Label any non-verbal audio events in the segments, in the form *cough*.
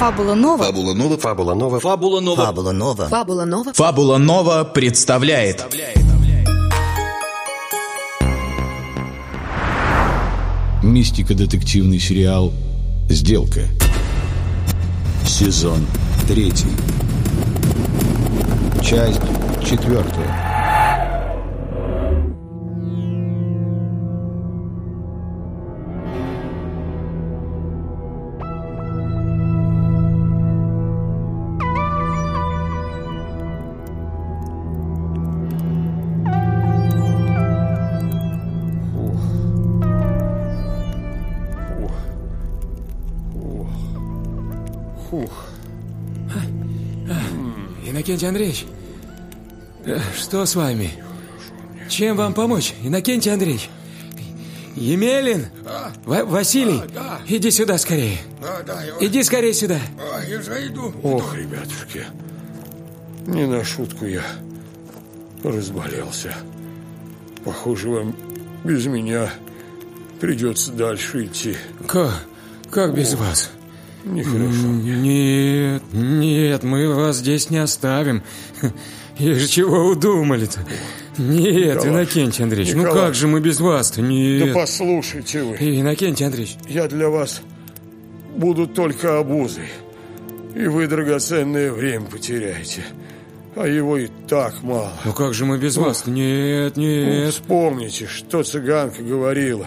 Фабула Нова. Фабула Нова. Фабула Нова. Фабула Нова. Фабула Нова. Фабула Нова. Фабула Нова представляет Мистико-детективный сериал «Сделка». Сезон третий. Часть четвертая. Иннокентий Андреевич, э, что с вами? Чем вам помочь, Иннокентий Андреевич? Емелин! Ва- Василий, иди сюда скорее. Иди скорее сюда. Ох, ребятушки, не на шутку я разболелся. Похоже, вам без меня придется дальше идти. Как? Как без вас? Нехорошо. Нет, нет, мы вас здесь не оставим. *laughs* И же чего удумали-то? Нет, Николай, Иннокентий Андреевич, ну Николай. как же мы без вас-то? Да Нет. послушайте вы, Иннокентий Андреевич, я для вас буду только обузой. И вы драгоценное время потеряете. А его и так мало. ну как же мы без вас? Нет, Ну, нет. Вспомните, что цыганка говорила.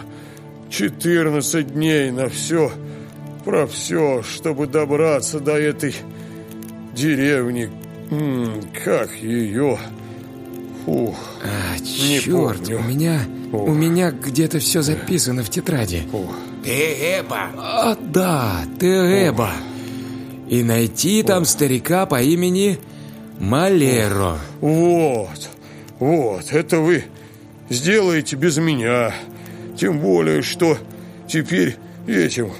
14 дней на все, про все, чтобы добраться до этой деревни. М, как ее? Фух, А, Не черт, помню. у меня, Ох. у меня где-то все записано в тетради. фух. Эба. А, да, Теэба. И найти там старика по имени Малеро. Вот, вот, это вы сделаете без меня. Тем более, что теперь этим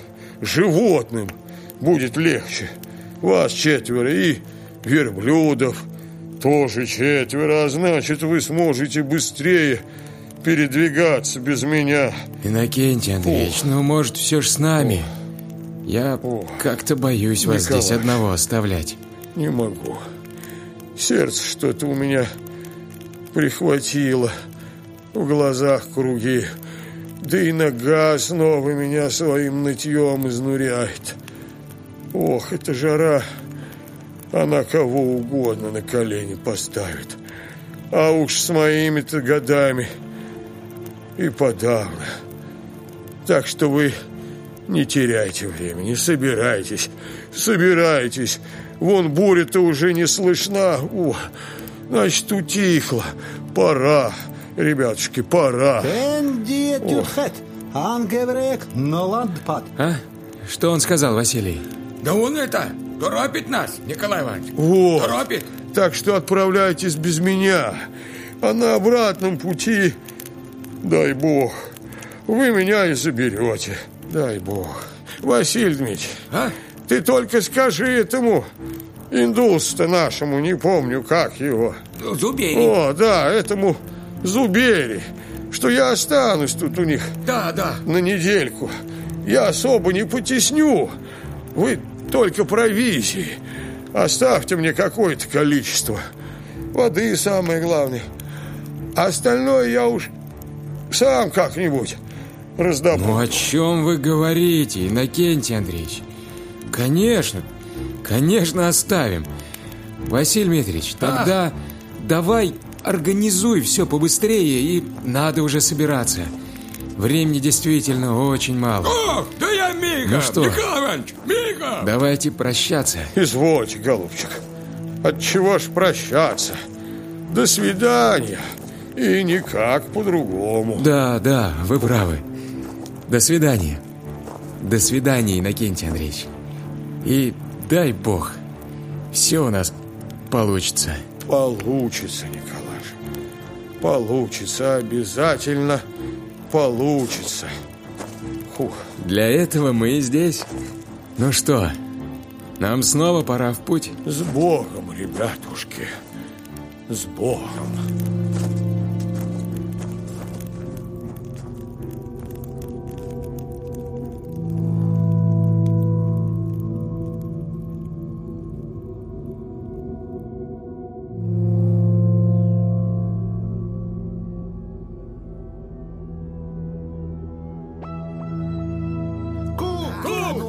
животным будет легче. Вас четверо и верблюдов тоже четверо, а значит, вы сможете быстрее передвигаться без меня. Иннокентий Андреевич, ну, может, все ж с нами. Я Ох. как-то боюсь вас Николай. здесь одного оставлять. Не могу. Сердце что-то у меня прихватило. В глазах круги. Да и нога снова меня своим нытьем изнуряет. Ох, эта жара. Она кого угодно на колени поставит. А уж с моими-то годами и подавно. Так что вы не теряйте времени, собирайтесь, собирайтесь. Вон буря-то уже не слышна. О, значит, утихло. Пора, ребятушки, пора. А? Что он сказал, Василий? Да он это, торопит нас, Николай Иванович. Вот. Торопит. Так что отправляйтесь без меня. А на обратном пути, дай бог, вы меня и заберете. Дай бог. Василий Дмитриевич, А? ты только скажи этому индусу-то нашему, не помню, как его. Зубей. О, да, этому Зубери, что я останусь тут у них Да, да. на недельку. Я особо не потесню. Вы только провизии. Оставьте мне какое-то количество. Воды самое главное. Остальное я уж сам как-нибудь раздобуду. Ну, о чем вы говорите, Иннокентий Андреевич? Конечно, конечно, оставим. Василий Дмитриевич, тогда давай организуй все побыстрее, и надо уже собираться. Времени действительно очень мало. Ох, да я Мига. Ну что? Николай Иванович, Мига. Давайте прощаться. Извольте, голубчик. От чего ж прощаться? До свидания. И никак по-другому. Да, да, вы правы. До свидания. До свидания, Иннокентий Андреевич. И дай бог, все у нас получится. Получится, Николаш. Получится, обязательно получится. Фух. Для этого мы и здесь. Ну что, нам снова пора в путь? С Богом, ребятушки. С Богом.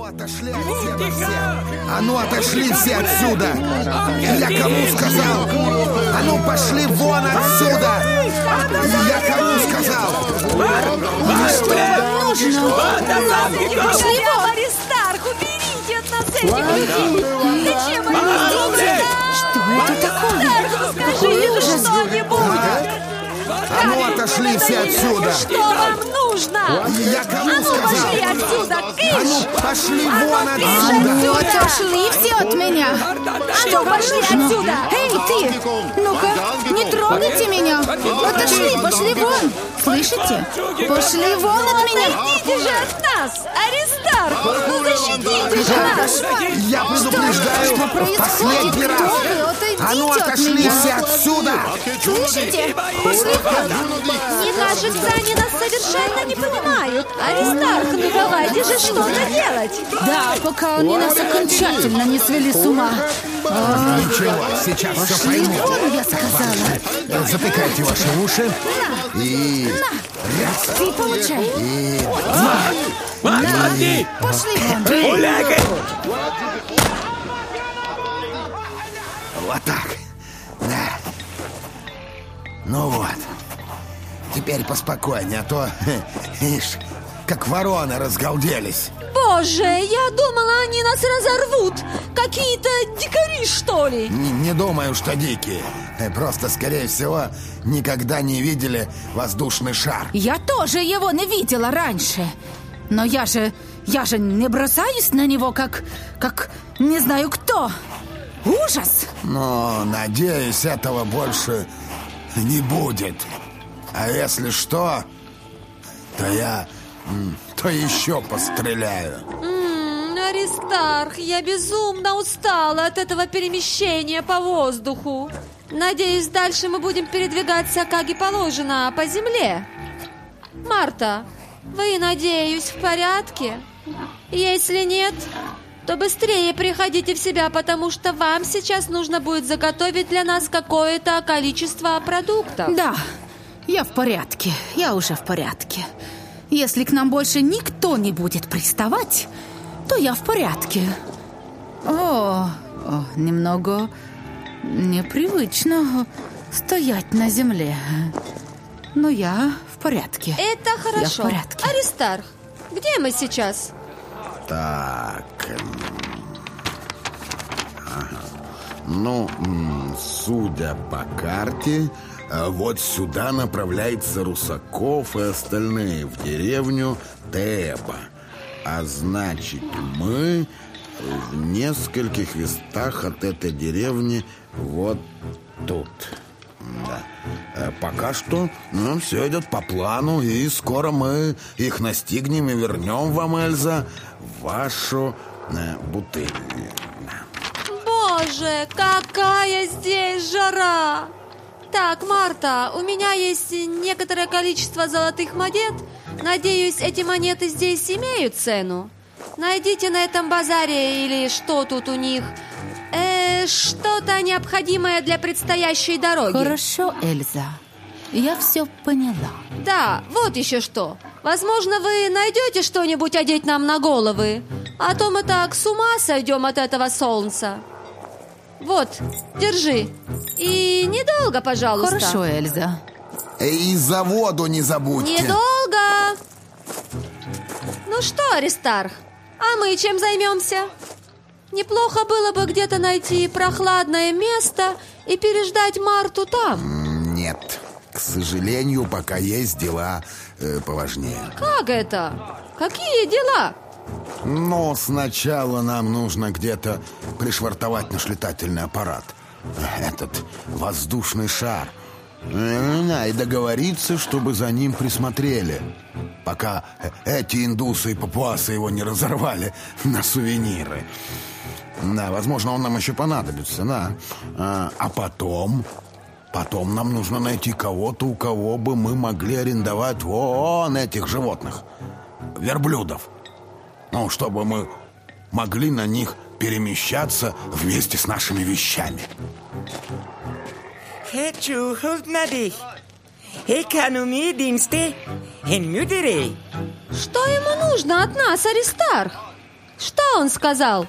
Отошли все! А ну отошли все отсюда! Я кому сказал? А ну пошли вон отсюда! Я кому сказал? Что вам нужно? Пошли вон! Аристарх, уберите от нас этих людей! Зачем они здесь? Что это такое? Скажите что-нибудь! А ну отошли все отсюда! Что вам нужно? Я кому А ну сказал? пошли отсюда! А ну Кыш! пошли А вон ну, отсюда! кыш отошли все от меня! А ну пошли отсюда! Эй, ты! Ну-ка, не трогайте меня! Отошли, пошли вон! Слышите? Пошли вон от меня! Защитите же от нас! Аристарх! Ну защитите же нас! Я предупреждаю! Что происходит? Последний раз! Кто вы? А ну от отошли все отсюда! Слышите? Пошли! Мне кажется, они нас совершенно не понимают. Аристарх, ну давайте же что-то делать. Да, пока они нас окончательно не свели с ума. Ничего, сейчас все Пошли пойму. вон, я сказала. Затыкайте ваши уши и... Ты получай. Отходи! Пошли вон. Гуляй! Вот так. Да. Ну вот. Теперь поспокойнее, а то, *laughs* ишь, как вороны разгалделись. Боже, я думала, они нас разорвут. Какие-то дикари, что ли? Не, не думаю, что дикие. Э, Просто, скорее всего, никогда не видели воздушный шар. Я тоже его не видела раньше. Но я же... Я же не бросаюсь на него, как... Как... Не знаю кто. Ужас! Но, надеюсь, этого больше не будет. А если что, то я... То еще постреляю. М, Аристарх, я безумно устала от этого перемещения по воздуху. Надеюсь, дальше мы будем передвигаться, как и положено, по земле. Марта, вы, надеюсь, в порядке? Если нет, то быстрее приходите в себя, потому что вам сейчас нужно будет заготовить для нас какое-то количество продуктов. Да, я в порядке. Я уже в порядке. Если к нам больше никто не будет приставать, то я в порядке. О, о, немного непривычно стоять на земле. Но я в порядке. Это хорошо. Я в порядке. Аристарх, где мы сейчас? Так. Ну, судя по карте, э, вот сюда направляется Русаков и остальные в деревню Теба. А значит, мы в нескольких вестах от этой деревни вот тут. Да. Э, Пока что ну, все идет по плану, и скоро мы их настигнем и вернем вам, Эльза, вашу э, бутыль. Боже, какая здесь жара! Так, Марта, у меня есть некоторое количество золотых монет. Надеюсь, эти монеты здесь имеют цену. Найдите на этом базаре или что тут у них. Э, что-то необходимое для предстоящей дороги. Хорошо, Эльза. Я все поняла. Да, вот еще что. Возможно, вы найдете что-нибудь одеть нам на головы. А то мы так с ума сойдем от этого солнца. Вот, держи. И недолго, пожалуйста. Хорошо, Эльза. И за воду не забудьте. Недолго. Ну что, Аристарх, а мы чем займемся? Неплохо было бы где-то найти прохладное место и переждать Марту там. Нет, к сожалению, пока есть дела э, поважнее. Как это? Какие дела? Но сначала нам нужно где-то пришвартовать наш летательный аппарат. Этот воздушный шар. Э, И договориться, чтобы за ним присмотрели. Пока эти индусы и папуасы его не разорвали *laughs* на сувениры. Да, возможно, он нам еще понадобится, да. А, а потом... Потом нам нужно найти кого-то, у кого бы мы могли арендовать вон этих животных. Верблюдов. Ну, чтобы мы могли на них перемещаться вместе с нашими вещами. Хочу на dich. Экономии-dienste in Мюдерей. Что ему нужно от нас, Аристарх? Что он сказал?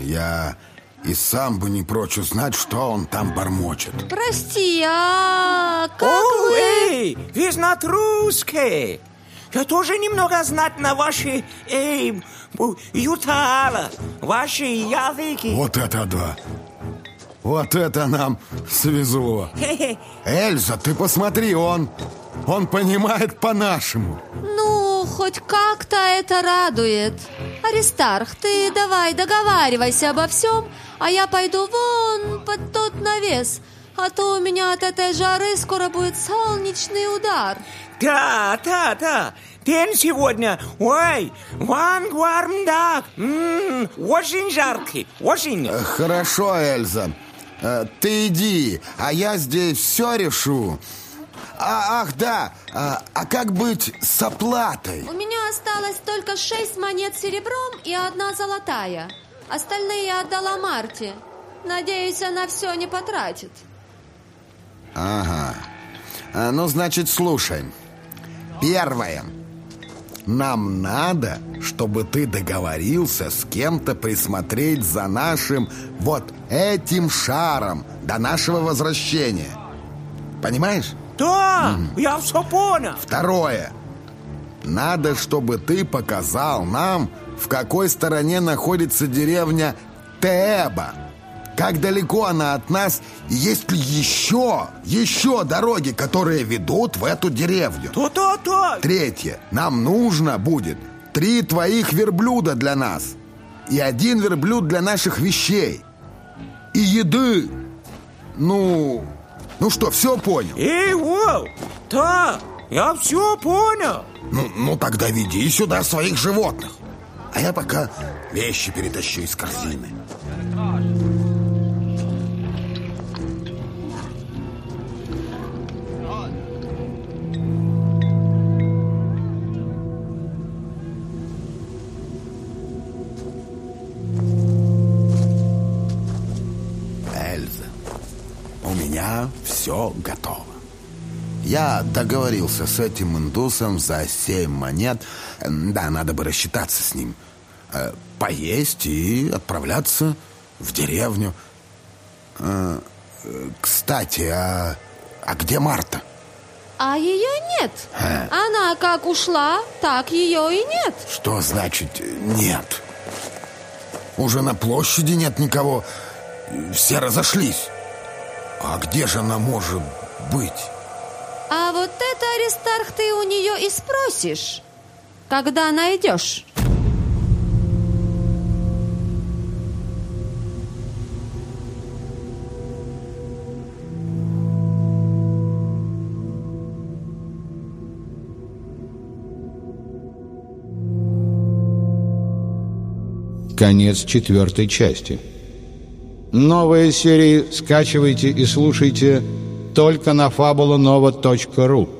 Я и сам бы не прочь узнать, что он там бормочет. Прости, а как О, вы... эй, вы знать русский. Я тоже немного знать на ваши, эй, ютала, ваши языки. Вот это да! Вот это нам свезло! Эльза, ты посмотри, он... Он понимает по-нашему. Ну, хоть как-то это радует. Аристарх, ты давай договаривайся обо всем, а я пойду вон под тот навес, а то у меня от этой жары скоро будет солнечный удар. Да, да, да. День сегодня, ой, ван гвармдак. М, Очень жаркий, очень. Э, Хорошо, Эльза. Э, Ты иди, а я здесь все решу. А, ах, да, а, а как быть с оплатой? У меня осталось только шесть монет серебром и одна золотая. Остальные я отдала Марте. Надеюсь, она все не потратит. Ага. А, Ну, значит, слушай. Первое. Нам надо, чтобы ты договорился с кем-то присмотреть за нашим вот этим шаром до нашего возвращения. Понимаешь? Да, я все понял. Второе. Надо, чтобы ты показал нам, в какой стороне находится деревня Теба. Как далеко она от нас, и есть ли еще, еще дороги, которые ведут в эту деревню. То-то-то. Третье. Нам нужно будет три твоих верблюда для нас. И один верблюд для наших вещей. И еды. Ну, ну что, все понял? Эй, воу, да, я все понял. Ну, ну тогда веди сюда своих животных. А я пока вещи перетащу из корзины. Все готово. Я договорился с этим индусом за семь монет. Да, надо бы рассчитаться с ним. Э, Поесть и отправляться в деревню. Э, Кстати, а, а где Марта? А ее нет. Э. Она как ушла, так ее и нет. Что значит нет? Уже на площади нет никого. Все разошлись. А где же она может быть? А вот это, Аристарх, ты у нее и спросишь, когда найдешь. Конец четвертой части. Новые серии скачивайте и слушайте только на fabulanova.ru